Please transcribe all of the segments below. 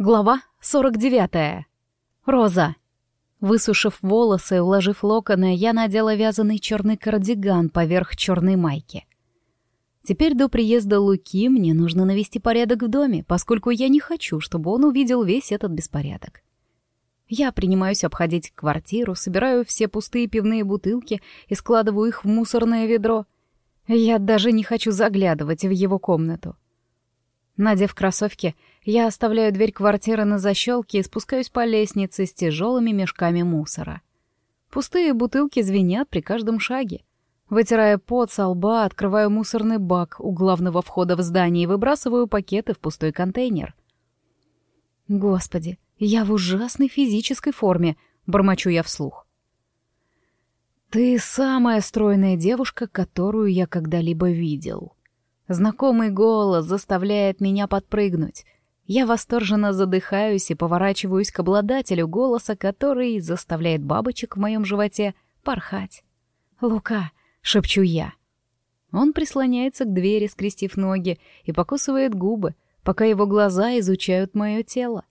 Глава 49. Роза. Высушив волосы и уложив локоны, я надела вязаный черный кардиган поверх черной майки. Теперь до приезда Луки мне нужно навести порядок в доме, поскольку я не хочу, чтобы он увидел весь этот беспорядок. Я принимаюсь обходить квартиру, собираю все пустые пивные бутылки и складываю их в мусорное ведро. Я даже не хочу заглядывать в его комнату. Надев кроссовки, я оставляю дверь квартиры на защелке и спускаюсь по лестнице с тяжелыми мешками мусора. Пустые бутылки звенят при каждом шаге. Вытирая пот со лба, открываю мусорный бак у главного входа в здание и выбрасываю пакеты в пустой контейнер. Господи, я в ужасной физической форме, бормочу я вслух. Ты самая стройная девушка, которую я когда-либо видел. Знакомый голос заставляет меня подпрыгнуть. Я восторженно задыхаюсь и поворачиваюсь к обладателю голоса, который заставляет бабочек в моем животе порхать. «Лука!» — шепчу я. Он прислоняется к двери, скрестив ноги, и покусывает губы, пока его глаза изучают мое тело.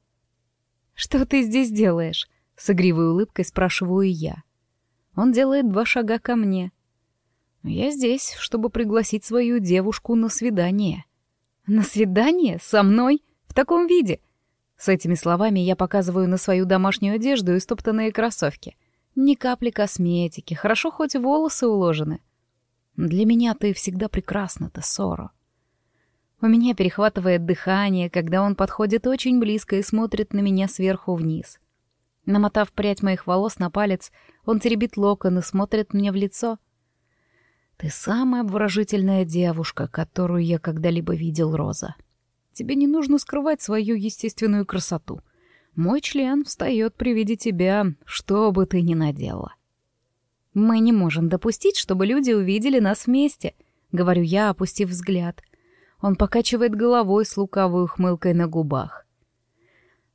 «Что ты здесь делаешь?» — с игривой улыбкой спрашиваю я. Он делает два шага ко мне — я здесь, чтобы пригласить свою девушку на свидание. На свидание? Со мной? В таком виде? С этими словами я показываю на свою домашнюю одежду и стоптанные кроссовки. Ни капли косметики, хорошо хоть волосы уложены. Для меня ты всегда прекрасна, Тессоро. У меня перехватывает дыхание, когда он подходит очень близко и смотрит на меня сверху вниз. Намотав прядь моих волос на палец, он теребит локон и смотрит мне в лицо — ты самая обворожительная девушка, которую я когда-либо видел, Роза. Тебе не нужно скрывать свою естественную красоту. Мой член встает при виде тебя, что бы ты ни надела. Мы не можем допустить, чтобы люди увидели нас вместе, говорю я, опустив взгляд. Он покачивает головой с лукавой ухмылкой на губах.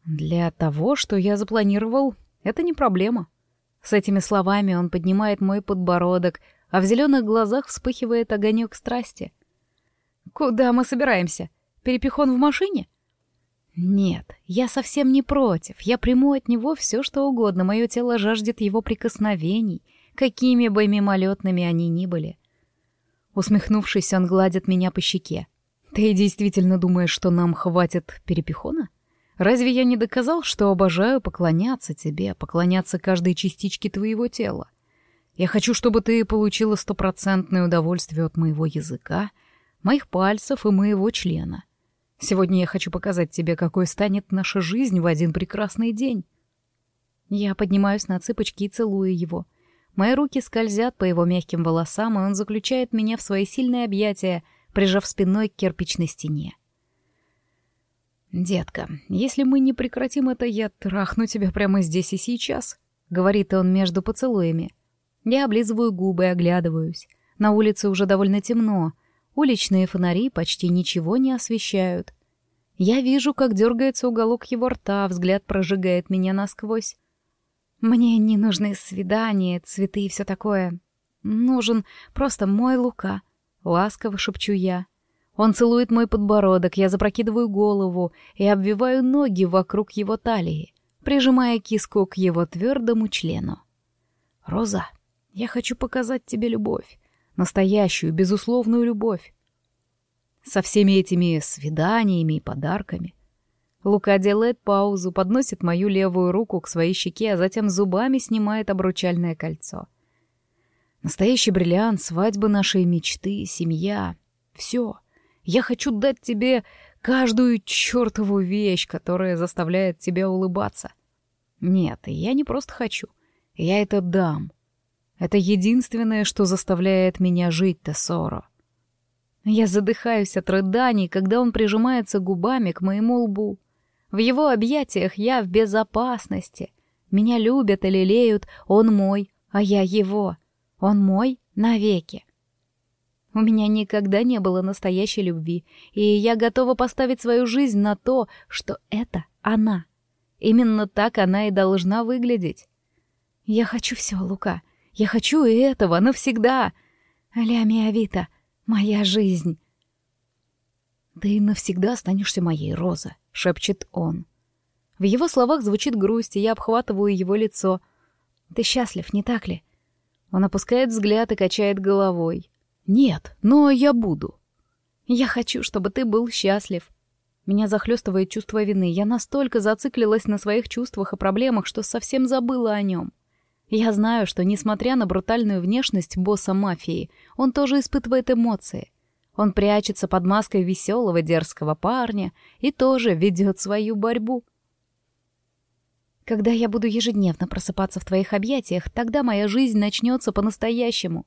Для того, что я запланировал, это не проблема. С этими словами он поднимает мой подбородок, а в зеленых глазах вспыхивает огонек страсти. «Куда мы собираемся? Перепихон в машине?» «Нет, я совсем не против. Я приму от него все, что угодно. Мое тело жаждет его прикосновений, какими бы мимолетными они ни были». Усмехнувшись, он гладит меня по щеке. «Ты действительно думаешь, что нам хватит перепихона? Разве я не доказал, что обожаю поклоняться тебе, поклоняться каждой частичке твоего тела? Я хочу, чтобы ты получила стопроцентное удовольствие от моего языка, моих пальцев и моего члена. Сегодня я хочу показать тебе, какой станет наша жизнь в один прекрасный день. Я поднимаюсь на цыпочки и целую его. Мои руки скользят по его мягким волосам, и он заключает меня в свои сильные объятия, прижав спиной к кирпичной стене. «Детка, если мы не прекратим это, я трахну тебя прямо здесь и сейчас», — говорит он между поцелуями. Я облизываю губы и оглядываюсь. На улице уже довольно темно. Уличные фонари почти ничего не освещают. Я вижу, как дергается уголок его рта, взгляд прожигает меня насквозь. Мне не нужны свидания, цветы и все такое. Нужен просто мой Лука. Ласково шепчу я. Он целует мой подбородок, я запрокидываю голову и обвиваю ноги вокруг его талии, прижимая киску к его твердому члену. «Роза!» Я хочу показать тебе любовь. Настоящую, безусловную любовь. Со всеми этими свиданиями и подарками. Лука делает паузу, подносит мою левую руку к своей щеке, а затем зубами снимает обручальное кольцо. Настоящий бриллиант, свадьба нашей мечты, семья. Все. Я хочу дать тебе каждую чертову вещь, которая заставляет тебя улыбаться. Нет, я не просто хочу. Я это дам. Это единственное, что заставляет меня жить, Тессоро. Я задыхаюсь от рыданий, когда он прижимается губами к моему лбу. В его объятиях я в безопасности. Меня любят и лелеют, он мой, а я его. Он мой навеки. У меня никогда не было настоящей любви, и я готова поставить свою жизнь на то, что это она. Именно так она и должна выглядеть. Я хочу все, Лука. Я хочу и этого навсегда. Ля Миавита, моя жизнь. Ты навсегда останешься моей, Роза, шепчет он. В его словах звучит грусть, и я обхватываю его лицо. «Ты счастлив, не так ли?» Он опускает взгляд и качает головой. «Нет, но я буду». «Я хочу, чтобы ты был счастлив». Меня захлестывает чувство вины. Я настолько зациклилась на своих чувствах и проблемах, что совсем забыла о нем. Я знаю, что, несмотря на брутальную внешность босса мафии, он тоже испытывает эмоции. Он прячется под маской веселого дерзкого парня и тоже ведет свою борьбу. Когда я буду ежедневно просыпаться в твоих объятиях, тогда моя жизнь начнется по-настоящему.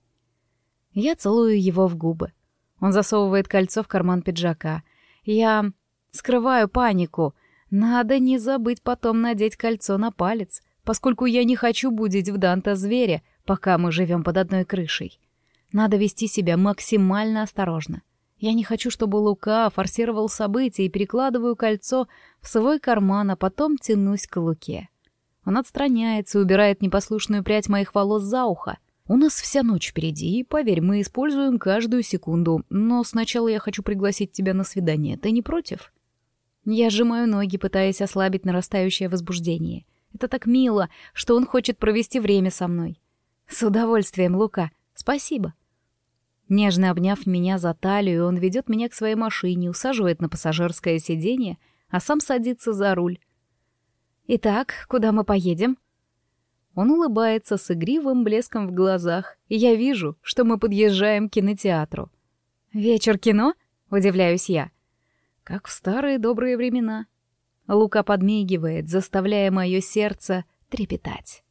Я целую его в губы. Он засовывает кольцо в карман пиджака. Я скрываю панику. Надо не забыть потом надеть кольцо на палец, поскольку я не хочу будить в Данта зверя, пока мы живем под одной крышей. Надо вести себя максимально осторожно. Я не хочу, чтобы Лука форсировал события и перекладываю кольцо в свой карман, а потом тянусь к Луке. Он отстраняется и убирает непослушную прядь моих волос за ухо. У нас вся ночь впереди, и, поверь, мы используем каждую секунду, но сначала я хочу пригласить тебя на свидание. Ты не против? Я сжимаю ноги, пытаясь ослабить нарастающее возбуждение. Это так мило, что он хочет провести время со мной. С удовольствием, Лука. Спасибо. Нежно обняв меня за талию, он ведет меня к своей машине, усаживает на пассажирское сиденье, а сам садится за руль. «Итак, куда мы поедем?» Он улыбается с игривым блеском в глазах, и я вижу, что мы подъезжаем к кинотеатру. «Вечер кино?» — удивляюсь я. «Как в старые добрые времена». Лука подмигивает, заставляя мое сердце трепетать.